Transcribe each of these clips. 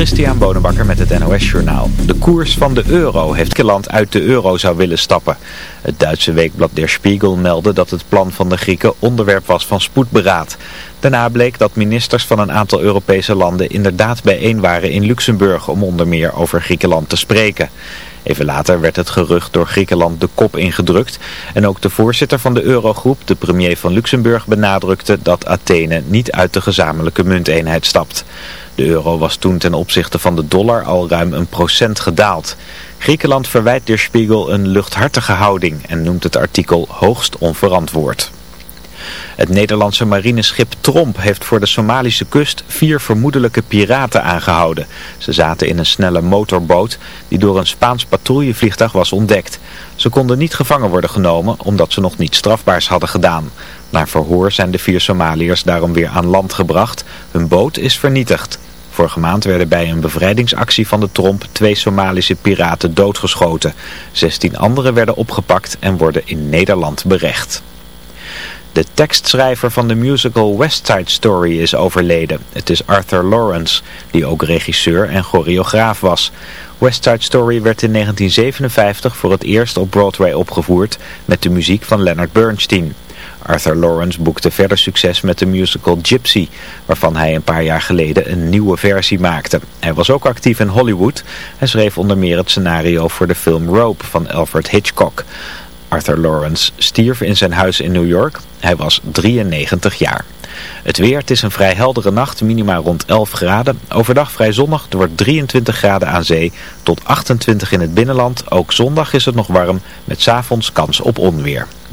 Christian Bonenbakker met het NOS Journaal. De koers van de euro heeft land uit de euro zou willen stappen. Het Duitse weekblad Der Spiegel meldde dat het plan van de Grieken onderwerp was van spoedberaad. Daarna bleek dat ministers van een aantal Europese landen inderdaad bijeen waren in Luxemburg om onder meer over Griekenland te spreken. Even later werd het gerucht door Griekenland de kop ingedrukt en ook de voorzitter van de eurogroep, de premier van Luxemburg, benadrukte dat Athene niet uit de gezamenlijke munteenheid stapt. De euro was toen ten opzichte van de dollar al ruim een procent gedaald. Griekenland verwijt Der Spiegel een luchthartige houding en noemt het artikel hoogst onverantwoord. Het Nederlandse marineschip Tromp heeft voor de Somalische kust vier vermoedelijke piraten aangehouden. Ze zaten in een snelle motorboot die door een Spaans patrouillevliegtuig was ontdekt. Ze konden niet gevangen worden genomen omdat ze nog niet strafbaars hadden gedaan. Na verhoor zijn de vier Somaliërs daarom weer aan land gebracht. Hun boot is vernietigd. Vorige maand werden bij een bevrijdingsactie van de Tromp twee Somalische piraten doodgeschoten. 16 anderen werden opgepakt en worden in Nederland berecht. De tekstschrijver van de musical West Side Story is overleden. Het is Arthur Lawrence, die ook regisseur en choreograaf was. West Side Story werd in 1957 voor het eerst op Broadway opgevoerd met de muziek van Leonard Bernstein. Arthur Lawrence boekte verder succes met de musical Gypsy, waarvan hij een paar jaar geleden een nieuwe versie maakte. Hij was ook actief in Hollywood. Hij schreef onder meer het scenario voor de film Rope van Alfred Hitchcock. Arthur Lawrence stierf in zijn huis in New York. Hij was 93 jaar. Het weer, het is een vrij heldere nacht, minima rond 11 graden. Overdag vrij zonnig, er wordt 23 graden aan zee tot 28 in het binnenland. Ook zondag is het nog warm, met s'avonds kans op onweer.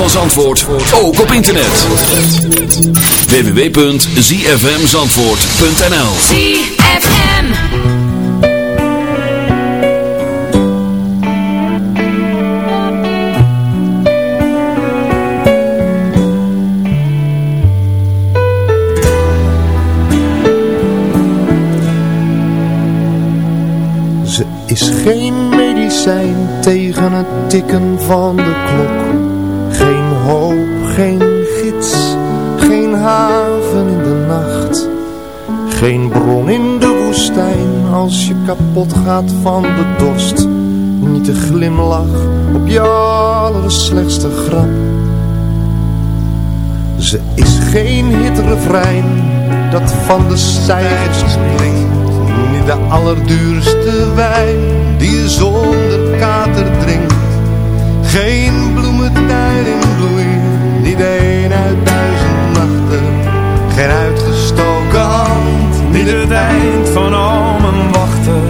van Zandvoort ook op internet. www.zfmzandvoort.nl ZFM. Ze is geen medicijn tegen het tikken gaat van de dorst. Niet de glimlach op je allerslechtste grap. Ze is geen hitrefrein dat van de stijgers klinkt. Niet de allerduurste wijn die je zonder kater drinkt. Geen bloementuin in bloei, niet een uit duizend nachten. Geen uitgestoken hand, Niet het eind van al mijn wachten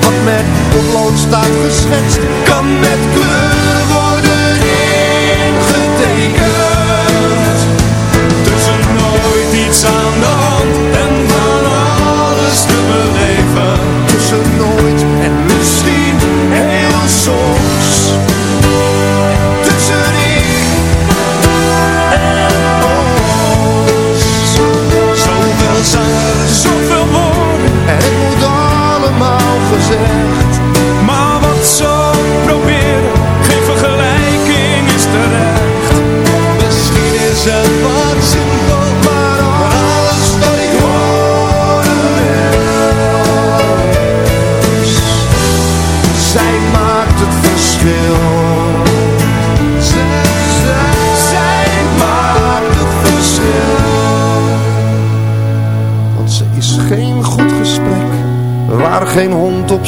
Wat met potlood staat geschetst, kan met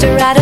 to ride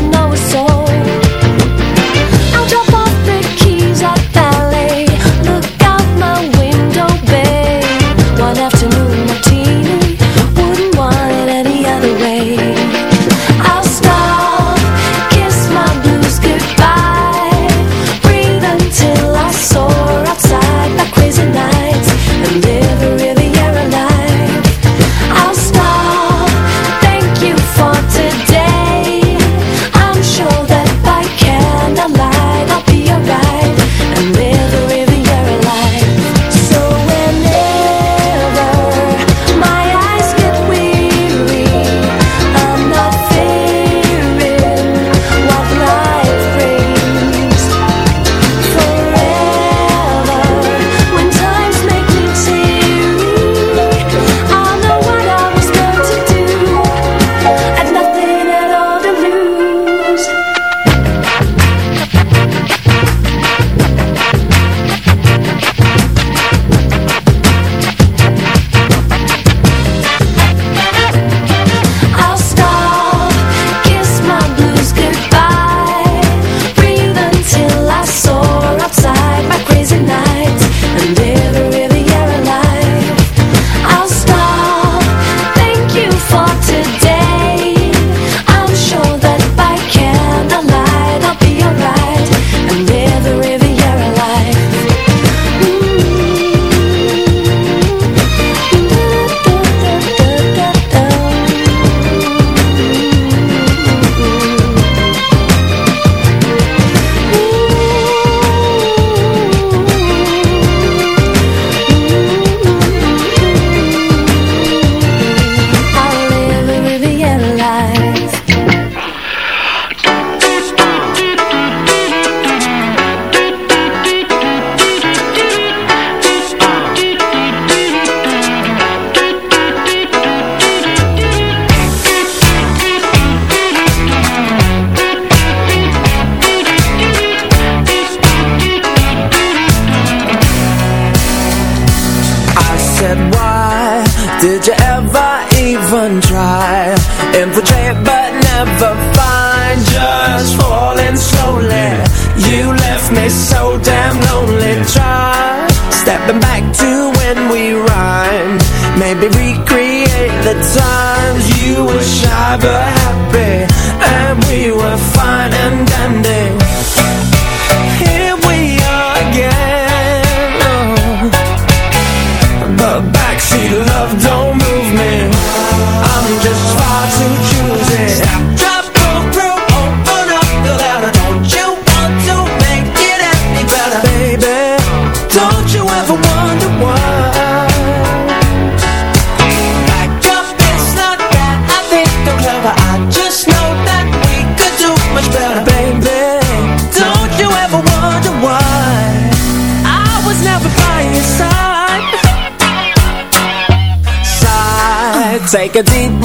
take a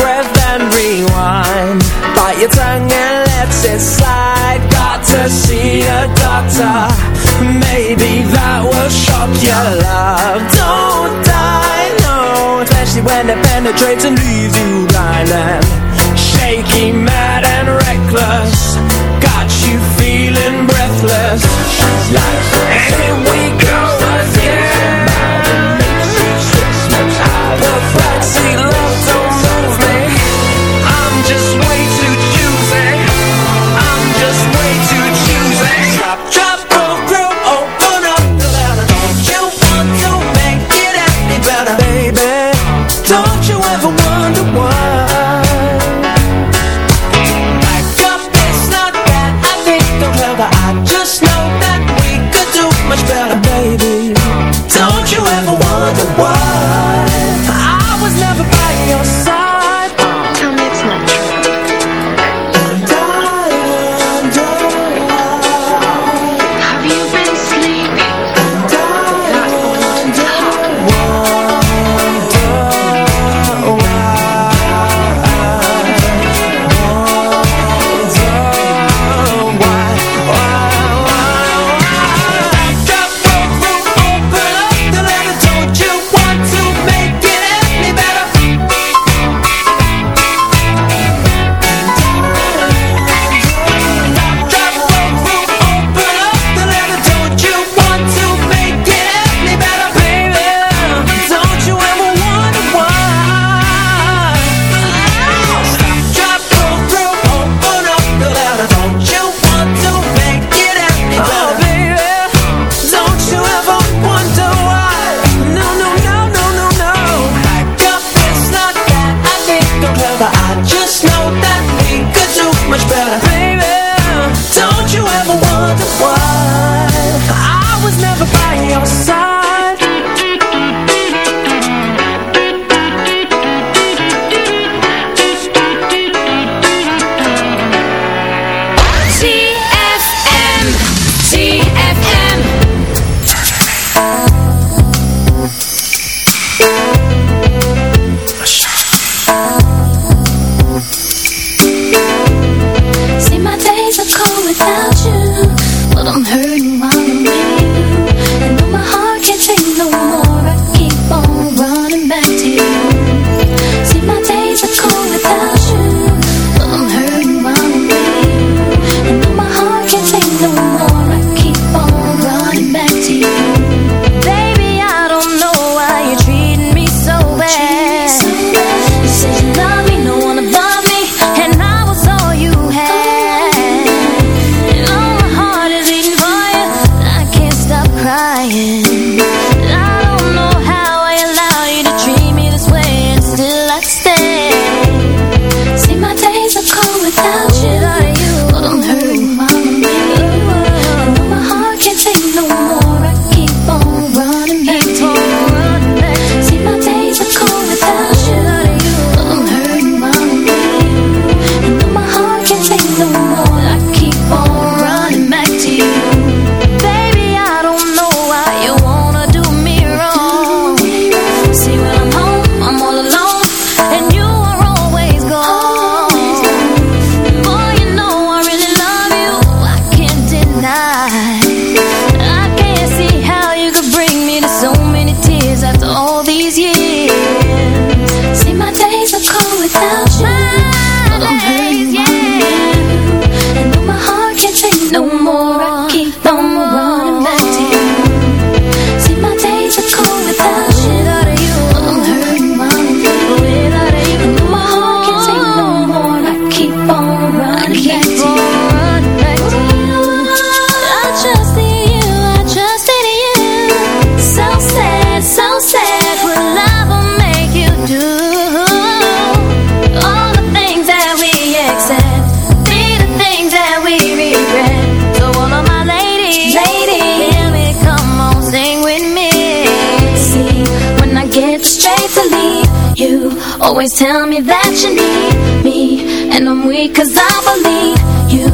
believe you.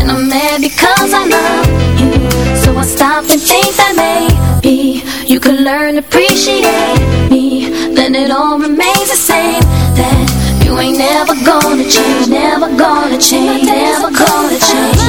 And I'm mad because I love you. So I stop and think that maybe. You could learn to appreciate me. Then it all remains the same That you ain't never gonna change Never gonna change Never gonna change,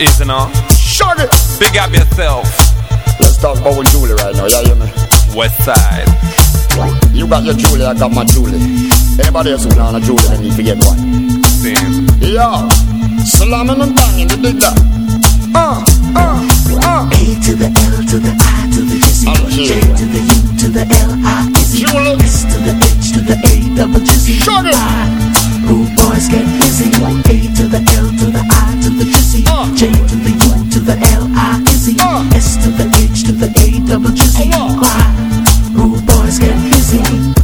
is and all. Shut it. Big up yourself. Let's talk about with Julie right now, yeah, you know. West side. You got your Julie, I got my Julie. Anybody else who on a Julie, Then need forget what. Same. Yeah. Slamming and banging, you dig that? Uh, uh. Uh. A to the L to the I to the Jizzy J to the U to the L I to the H to the A double Jizzy Shut it! I Rude boys get busy. A to the L to the I to the Jizzy. Uh. J to the U to the L I Izzy. Uh. S to the H to the A double Jizzy. Rude uh. boys get busy.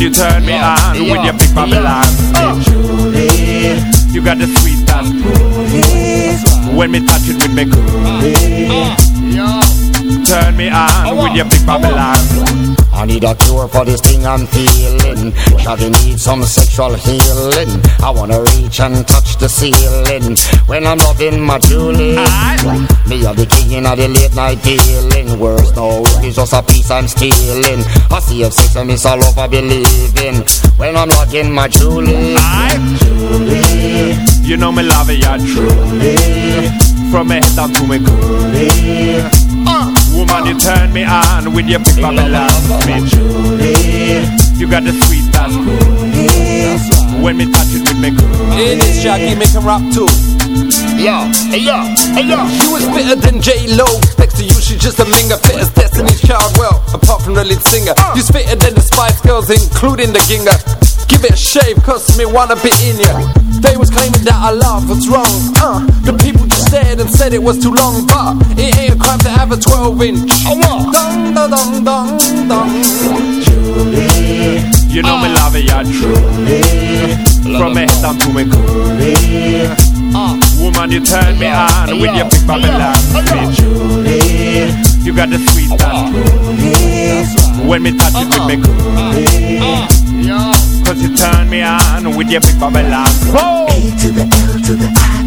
You turn me on with your big Babylon bitch. You got the sweet and When me touch it with me coolie. Turn me on with your big Babylon. I need a cure for this thing I'm feeling. Shawty need some sexual healing. I wanna reach and touch the ceiling. When I'm loving my Julie Me are the king of the late night dealing. Worse no, it's just a piece I'm stealing. I see if sex and miss all over believing When I'm loving my Julie Julie. You know me love it, yeah, truly. From me head down to me coolie. Woman, you turn me on with your big Babylon bitch. You got the sweet and When me touch it with me coolie. Hey, this Shaggy make him rap too. Yo, hey yo, hey yo. You was fitter than J-Lo. Next to you, she's just a minger Fit as Destiny's Child, well, apart from the lead singer. You's fitter than the Spice Girls, including the Ginger. Give it a shave, cause me wanna be in ya. They was claiming that I love what's wrong. Uh, The people just stared and said it was too long But it ain't a crime to have a 12 inch Oh, Dong, dong, dong, dong, dong You know me ah. love it, yeah, truly. From me head down to me coolie. Woman, you turn me on with your big Babylon bitch. You got the sweet and ah. When me touch it with me coolie. Ah. Cause you turn me on with your big Babylon. Whoa! A to the L to the I. to the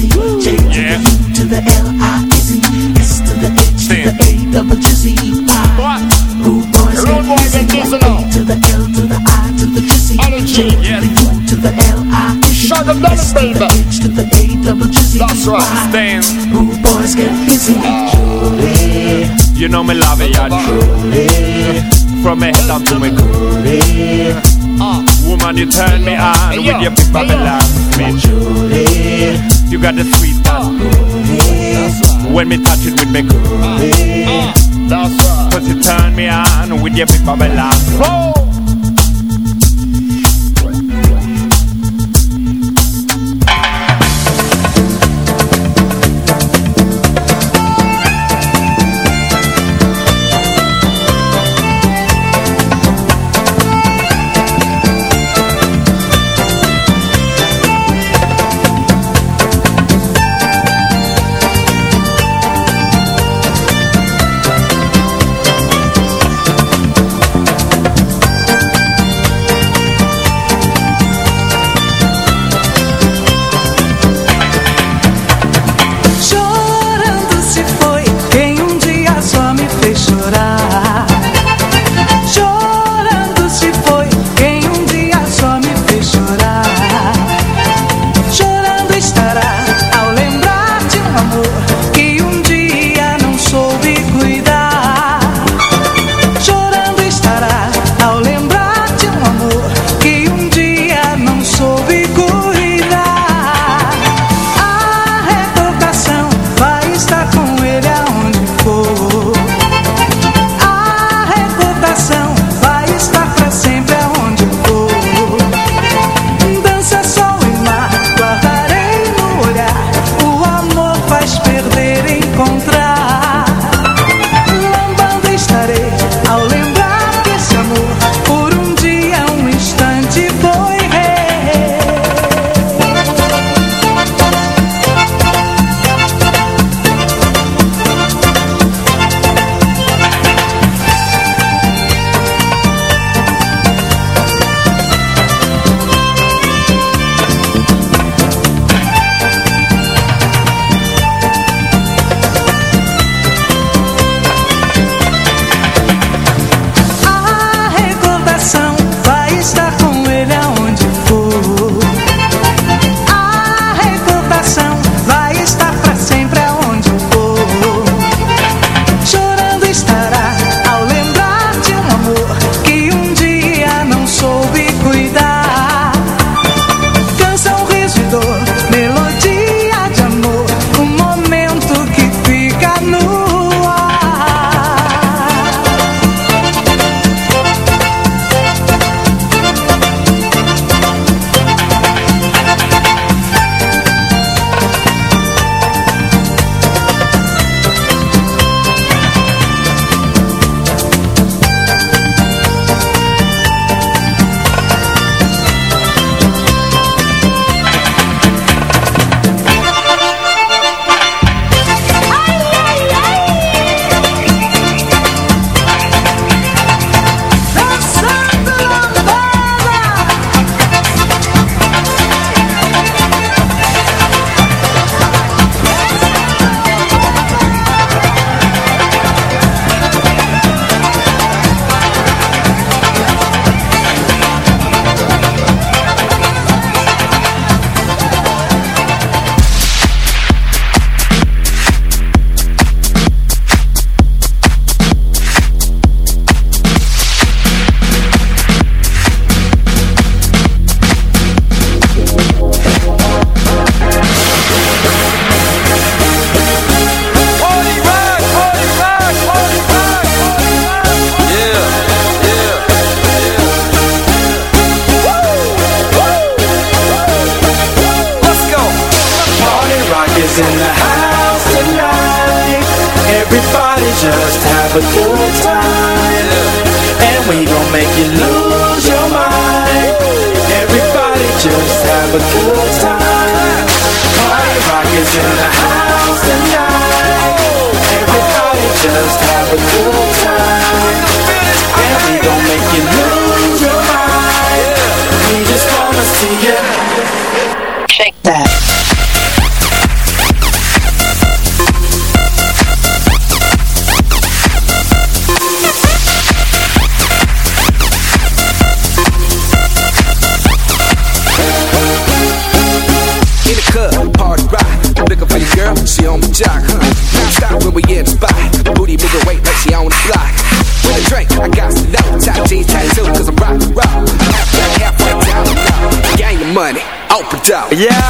Jizzy. J to Yeah. the U to the L I Izzy. S to the H to the A double Jizzy. What? Rude boys get get busy. busy. A to the L to the I to the Jizzy. J to the U to the L I Shut them down, S baby. H to the A double Jizzy. That's right. Stand. Rude boys get busy. You know me love it, yeah, truly. From me head down to me coolie. Woman, you turn me on with your big Babylon bitch. You got the sweet and When me touch it with me coolie. That's right Cause you turn me on with your big Babylon Whoa! just have a good out. Yeah.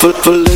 foot foot